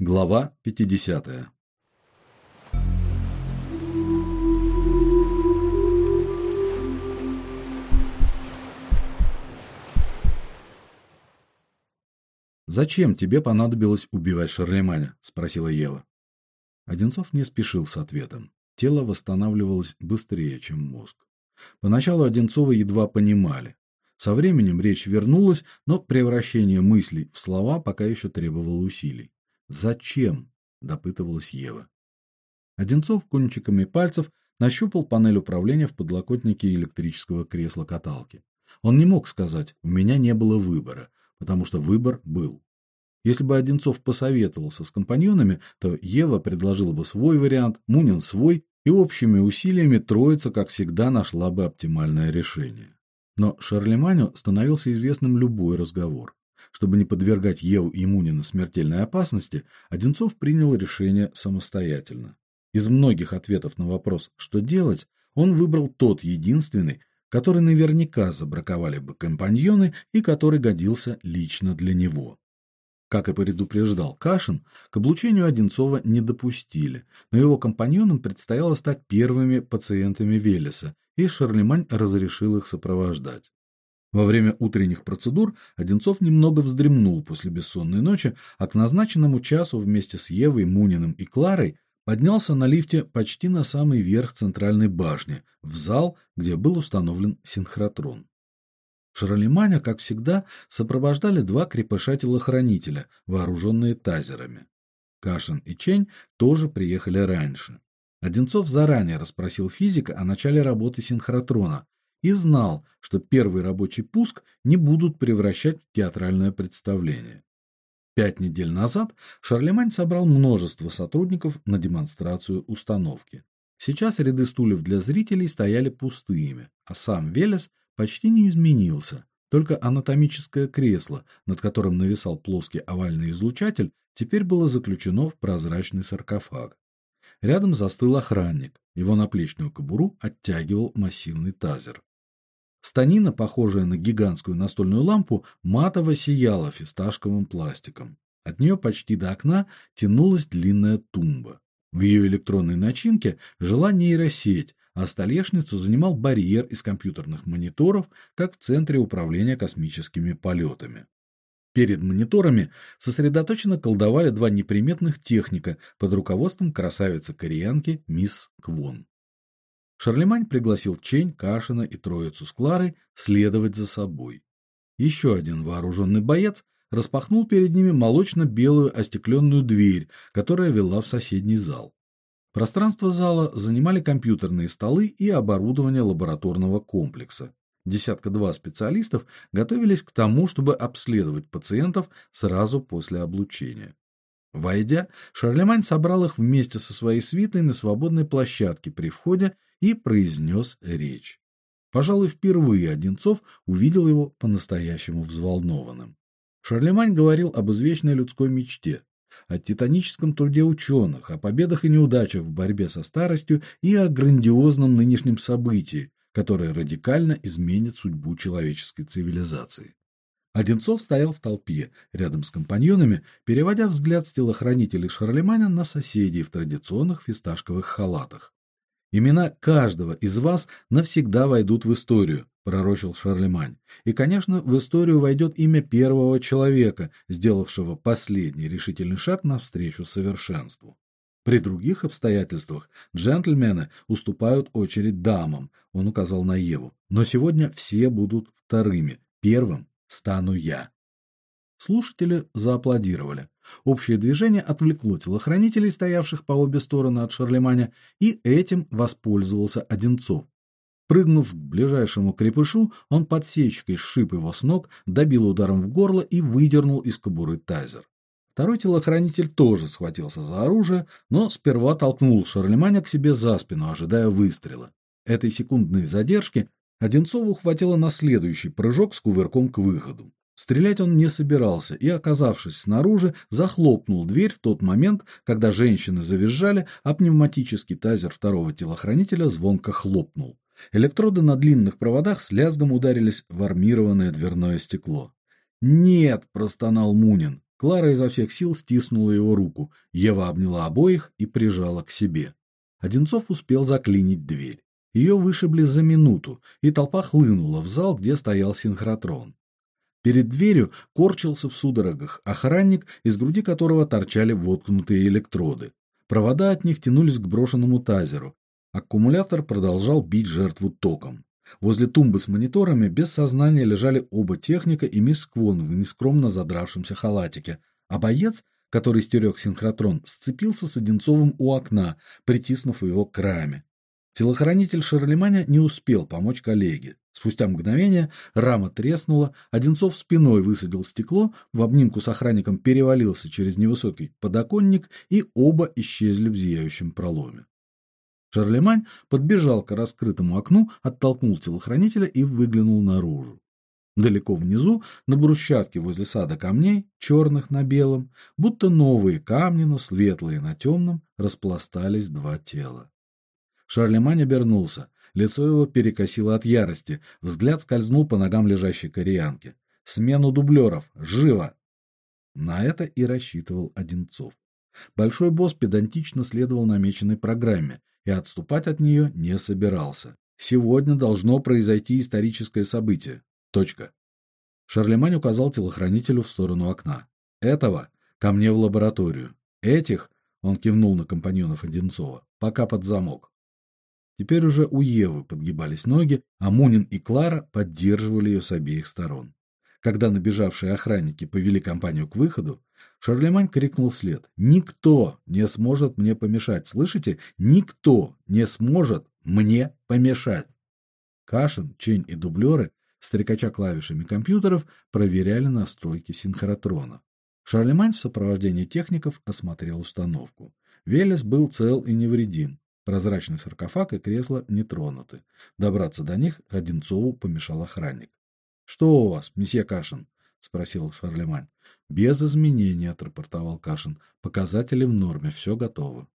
Глава 50. Зачем тебе понадобилось убивать Шарлеманя? спросила Ева. Одинцов не спешил с ответом. Тело восстанавливалось быстрее, чем мозг. Поначалу Одинцова едва понимали. Со временем речь вернулась, но превращение мыслей в слова пока еще требовало усилий. Зачем? допытывалась Ева. Одинцов кончиками пальцев нащупал панель управления в подлокотнике электрического кресла-каталки. Он не мог сказать: "У меня не было выбора", потому что выбор был. Если бы Одинцов посоветовался с компаньонами, то Ева предложила бы свой вариант, Мунин свой, и общими усилиями троица, как всегда, нашла бы оптимальное решение. Но Шарлеманю становился известным любой разговор. Чтобы не подвергать Еву и Мунина смертельной опасности, Одинцов принял решение самостоятельно. Из многих ответов на вопрос, что делать, он выбрал тот единственный, который наверняка забраковали бы компаньоны и который годился лично для него. Как и предупреждал Кашин, к облучению Одинцова не допустили, но его компаньонам предстояло стать первыми пациентами Велеса, и Шарлемань разрешил их сопровождать. Во время утренних процедур Одинцов немного вздремнул после бессонной ночи, а к назначенному часу вместе с Евой, Муниным и Кларой поднялся на лифте почти на самый верх центральной башни, в зал, где был установлен синхротрон. Шарлеманя, как всегда, сопровождали два крепыша-телохранителя, вооруженные тазерами. Кашин и Чень тоже приехали раньше. Одинцов заранее расспросил физика о начале работы синхротрона, и знал, что первый рабочий пуск не будут превращать в театральное представление. Пять недель назад Шарлемань собрал множество сотрудников на демонстрацию установки. Сейчас ряды стульев для зрителей стояли пустыми, а сам Велес почти не изменился. Только анатомическое кресло, над которым нависал плоский овальный излучатель, теперь было заключено в прозрачный саркофаг. Рядом застыл охранник. Его наплечную кобуру оттягивал массивный тазер. Станина, похожая на гигантскую настольную лампу, матово сияла фисташковым пластиком. От нее почти до окна тянулась длинная тумба. В ее электронной начинке жила нейросеть, а столешницу занимал барьер из компьютерных мониторов, как в центре управления космическими полетами. Перед мониторами сосредоточенно колдовали два неприметных техника под руководством красавицы-кореянки мисс Квон. Шарлемань пригласил Чень, Кашина и троицу с Кларой следовать за собой. Еще один вооруженный боец распахнул перед ними молочно-белую остекленную дверь, которая вела в соседний зал. Пространство зала занимали компьютерные столы и оборудование лабораторного комплекса. Десятка-два специалистов готовились к тому, чтобы обследовать пациентов сразу после облучения. Войдя, Шарлемань собрал их вместе со своей свитой на свободной площадке при входе и произнес речь. Пожалуй, впервые Одинцов увидел его по-настоящему взволнованным. Шарлемань говорил об извечной людской мечте, о титаническом труде ученых, о победах и неудачах в борьбе со старостью и о грандиозном нынешнем событии, которое радикально изменит судьбу человеческой цивилизации. Одинцов стоял в толпе, рядом с компаньонами, переводя взгляд с телохранителей Шарлеманя на соседей в традиционных фисташковых халатах. Имена каждого из вас навсегда войдут в историю, пророчил Шарлемань. И, конечно, в историю войдет имя первого человека, сделавшего последний решительный шаг навстречу совершенству. При других обстоятельствах джентльмены уступают очередь дамам, он указал на Еву. Но сегодня все будут вторыми. Первым стану я. Слушатели зааплодировали. Общее движение отвлекло телохранителей, стоявших по обе стороны от Шарлеманя, и этим воспользовался Одинцов. Прыгнув к ближайшему крепышу, он подсечкой сшиб его с ног, добил ударом в горло и выдернул из кобуры тазер. Второй телохранитель тоже схватился за оружие, но сперва толкнул Шарлеманя к себе за спину, ожидая выстрела. Этой секундной задержки Одинцову хватило на следующий прыжок с кувырком к выходу. Стрелять он не собирался и, оказавшись снаружи, захлопнул дверь в тот момент, когда женщины завизжали, а пневматический тазер второго телохранителя звонко хлопнул. Электроды на длинных проводах с лязгом ударились в армированное дверное стекло. "Нет", простонал Мунин. Клара изо всех сил стиснула его руку. Ева обняла обоих и прижала к себе. Одинцов успел заклинить дверь. Ее вышибли за минуту, и толпа хлынула в зал, где стоял синхротрон. Перед дверью корчился в судорогах охранник, из груди которого торчали воткнутые электроды. Провода от них тянулись к брошенному тазеру. Аккумулятор продолжал бить жертву током. Возле тумбы с мониторами без сознания лежали оба техника и мисс Квон в нескромно задравшемся халатике, а боец, который стерег синхротрон, сцепился с Одинцовым у окна, притиснув его к раме. Телохранитель Шарлеманя не успел помочь коллеге. Спустя мгновение рама треснула, Одинцов спиной высадил стекло, в обнимку с охранником перевалился через невысокий подоконник, и оба исчезли в зияющем проломе. Шарлемань подбежал к раскрытому окну, оттолкнул телохранителя и выглянул наружу. Далеко внизу, на брусчатке возле сада камней, черных на белом, будто новые камни, но светлые на темном, распластались два тела. Шарлемань обернулся. Лицо его перекосило от ярости, взгляд скользнул по ногам лежащей кореянки. Смену дублеров! Живо! На это и рассчитывал Одинцов. Большой босс педантично следовал намеченной программе и отступать от нее не собирался. Сегодня должно произойти историческое событие. Точка. Шарлемань указал телохранителю в сторону окна. Этого ко мне в лабораторию. Этих, он кивнул на компаньонов Одинцова, пока под замок. Теперь уже у Евы подгибались ноги, а Мунин и Клара поддерживали ее с обеих сторон. Когда набежавшие охранники повели компанию к выходу, Шарлемань крикнул вслед: "Никто не сможет мне помешать, слышите? Никто не сможет мне помешать". Кашин, Чень и дублеры, стрекача клавишами компьютеров, проверяли настройки синхротрона. Шарлемань в сопровождении техников осмотрел установку. Велес был цел и невредим. Прозрачный саркофаг и кресло не тронуты. Добраться до них Одинцову помешал охранник. Что у вас, месье Кашин? спросил Шарлемань. Без изменений, отрапортовал Кашин. Показатели в норме, все готово.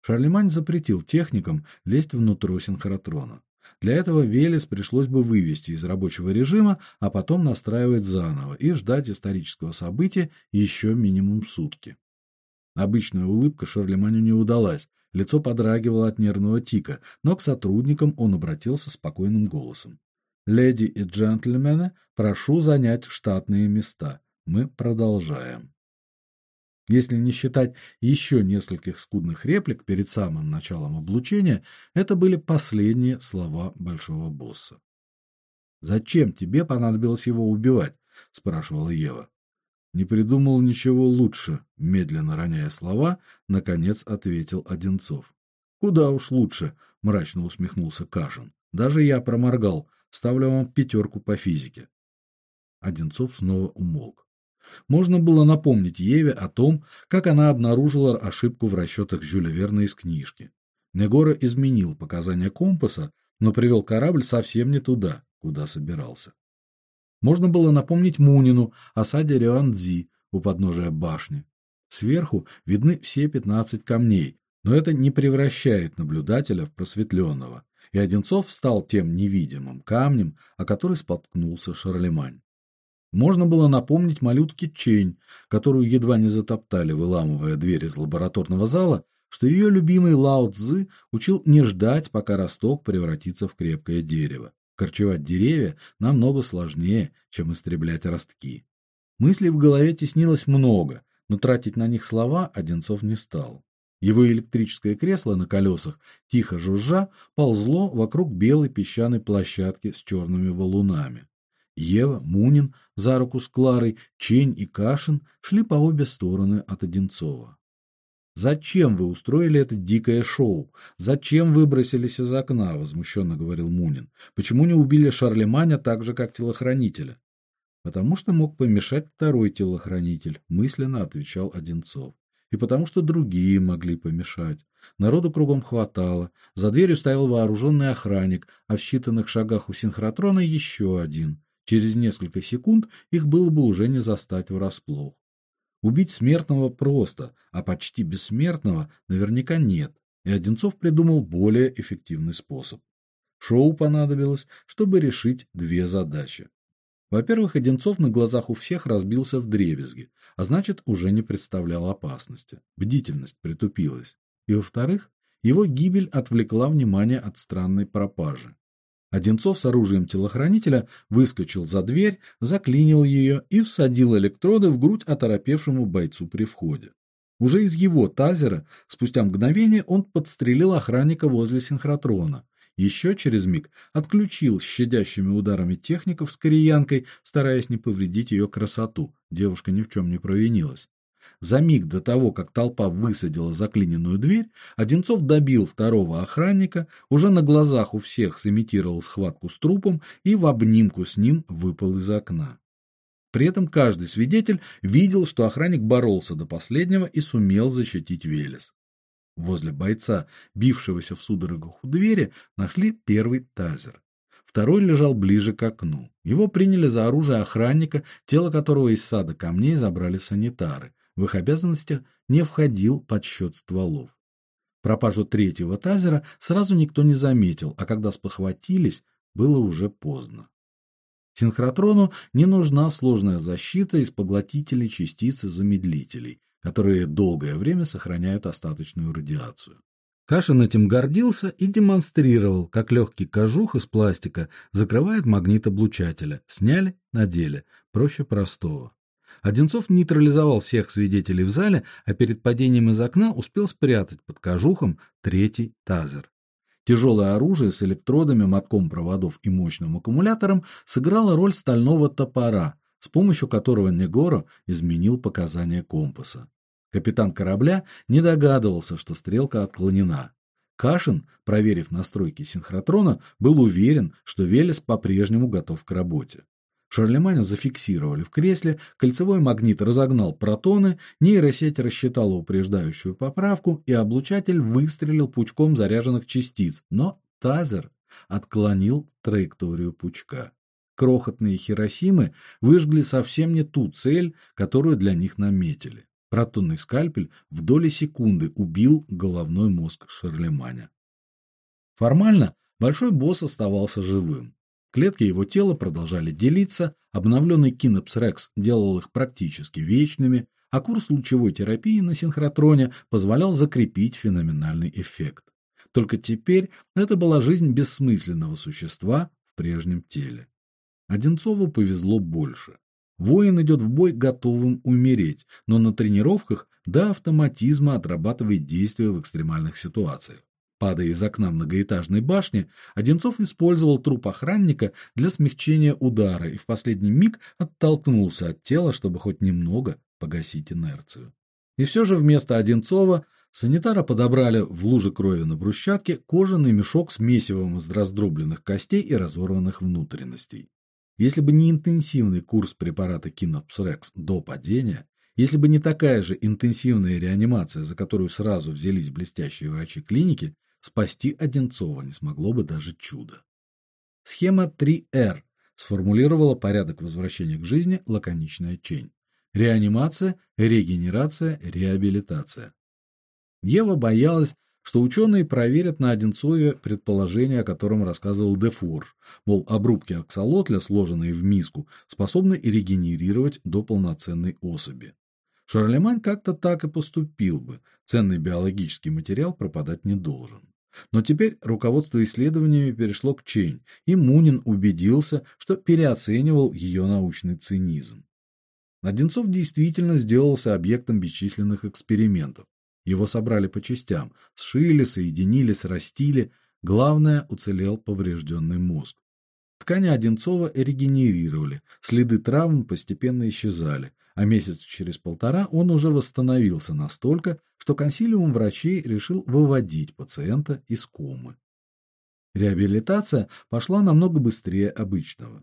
Шарлемань запретил техникам лезть внутрь синхротрона. Для этого Велес пришлось бы вывести из рабочего режима, а потом настраивать заново и ждать исторического события еще минимум сутки. Обычная улыбка Шарлеманю не удалась, Лицо подрагивало от нервного тика, но к сотрудникам он обратился спокойным голосом. Леди и джентльмены, прошу занять штатные места. Мы продолжаем. Если не считать еще нескольких скудных реплик перед самым началом облучения, это были последние слова большого босса. Зачем тебе понадобилось его убивать? спрашивала Ева. Не придумал ничего лучше, медленно роняя слова, наконец ответил Одинцов. Куда уж лучше, мрачно усмехнулся Кашин. Даже я проморгал. Ставлю вам пятерку по физике. Одинцов снова умолк. Можно было напомнить Еве о том, как она обнаружила ошибку в расчетах Жюля Верна из книжки. Негора изменил показания компаса, но привел корабль совсем не туда, куда собирался. Можно было напомнить Мунину о саде Рюанзи у подножия башни. Сверху видны все пятнадцать камней, но это не превращает наблюдателя в просветленного, и Одинцов стал тем невидимым камнем, о который споткнулся Шарлемань. Можно было напомнить малютке Чень, которую едва не затоптали, выламывая дверь из лабораторного зала, что ее любимый Лао Цзы учил не ждать, пока росток превратится в крепкое дерево. Корчевать деревья намного сложнее, чем истреблять ростки. Мыслей в голове теснилось много, но тратить на них слова Одинцов не стал. Его электрическое кресло на колесах, тихо жужжа, ползло вокруг белой песчаной площадки с черными валунами. Ева, Мунин за руку с Кларой, Чень и Кашин шли по обе стороны от Одинцова. Зачем вы устроили это дикое шоу? Зачем выбросились из окна? возмущенно говорил Мунин. Почему не убили Шарлеманя так же, как телохранителя? Потому что мог помешать второй телохранитель, мысленно отвечал Одинцов. И потому что другие могли помешать. Народу кругом хватало. За дверью стоял вооруженный охранник, а в считанных шагах у синхротрона еще один. Через несколько секунд их было бы уже не застать врасплох. Убить смертного просто, а почти бессмертного наверняка нет. И Одинцов придумал более эффективный способ. Шоу понадобилось, чтобы решить две задачи. Во-первых, Одинцов на глазах у всех разбился в дребезги, а значит, уже не представлял опасности. Бдительность притупилась. И во-вторых, его гибель отвлекла внимание от странной пропажи. Одинцов с оружием телохранителя выскочил за дверь, заклинил ее и всадил электроды в грудь оторопевшему бойцу при входе. Уже из его тазера спустя мгновение он подстрелил охранника возле синхротрона. Еще через миг отключил щадящими ударами техников с кореянкой, стараясь не повредить ее красоту. Девушка ни в чем не провинилась. За миг до того, как толпа высадила заклиненную дверь, Одинцов добил второго охранника, уже на глазах у всех сымитировал схватку с трупом и в обнимку с ним выпал из окна. При этом каждый свидетель видел, что охранник боролся до последнего и сумел защитить Велес. Возле бойца, бившегося в судорогах у двери, нашли первый тазер. Второй лежал ближе к окну. Его приняли за оружие охранника, тело которого из сада камней забрали санитары в их обязанности не входил подсчет стволов. Пропажу третьего тазера сразу никто не заметил, а когда спохватились, было уже поздно. Синхротрону не нужна сложная защита из поглотителей частиц и замедлителей, которые долгое время сохраняют остаточную радиацию. Кашин этим гордился и демонстрировал, как легкий кожух из пластика закрывает магнитоблучателя. Сняли, надели, проще простого. Одинцов нейтрализовал всех свидетелей в зале, а перед падением из окна успел спрятать под кожухом третий тазер. Тяжелое оружие с электродами, мотком проводов и мощным аккумулятором сыграло роль стального топора, с помощью которого Негоро изменил показания компаса. Капитан корабля не догадывался, что стрелка отклонена. Кашин, проверив настройки синхротрона, был уверен, что Велес по-прежнему готов к работе. Шарлеманя зафиксировали в кресле, кольцевой магнит разогнал протоны, нейросеть рассчитала упреждающую поправку, и облучатель выстрелил пучком заряженных частиц, но тазер отклонил траекторию пучка. Крохотные Хиросимы выжгли совсем не ту цель, которую для них наметили. Протонный скальпель в доли секунды убил головной мозг Шарлеманя. Формально большой босс оставался живым. Клетки его тела продолжали делиться, обновленный Кинопс Рекс делал их практически вечными, а курс лучевой терапии на синхротроне позволял закрепить феноменальный эффект. Только теперь это была жизнь бессмысленного существа в прежнем теле. Одинцову повезло больше. Воин идет в бой готовым умереть, но на тренировках до автоматизма отрабатывает действия в экстремальных ситуациях. Падая из окна многоэтажной башни, Одинцов использовал труп охранника для смягчения удара и в последний миг оттолкнулся от тела, чтобы хоть немного погасить инерцию. И все же вместо Одинцова санитара подобрали в луже крови на брусчатке кожаный мешок с месивом из раздробленных костей и разорванных внутренностей. Если бы не интенсивный курс препарата Кинопсрекс до падения, если бы не такая же интенсивная реанимация, за которую сразу взялись блестящие врачи клиники, Спасти Одинцова не смогло бы даже чудо. Схема 3R сформулировала порядок возвращения к жизни лаконичная чень. Реанимация, регенерация, реабилитация. Ева боялась, что ученые проверят на Одинцове предположение, о котором рассказывал Дефорж, мол, обрубки аксолотля, сложенные в миску, способны регенерировать до полноценной особи. Шарлемань как-то так и поступил бы. Ценный биологический материал пропадать не должен. Но теперь руководство исследованиями перешло к Чень, и Мунин убедился, что переоценивал ее научный цинизм. Одинцов действительно сделался объектом бесчисленных экспериментов. Его собрали по частям, сшили, соединили, срастили. Главное, уцелел поврежденный мозг. Ткани Одинцова регенерировали, следы травм постепенно исчезали, а месяц через полтора он уже восстановился настолько, что консилиум врачей решил выводить пациента из комы. Реабилитация пошла намного быстрее обычного.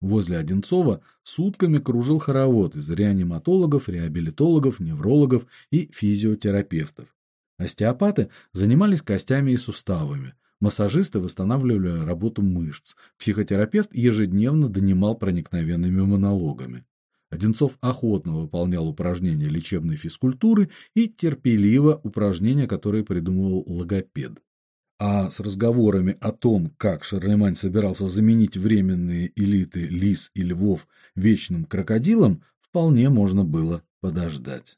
Возле Одинцова сутками кружил хоровод из реаниматологов, реабилитологов, неврологов и физиотерапевтов. Остеопаты занимались костями и суставами, массажисты восстанавливали работу мышц, психотерапевт ежедневно донимал проникновенными монологами. Одинцов охотно выполнял упражнения лечебной физкультуры и терпеливо упражнения, которые придумывал логопед. А с разговорами о том, как Шарлемань собирался заменить временные элиты лис и львов вечным крокодилом, вполне можно было подождать.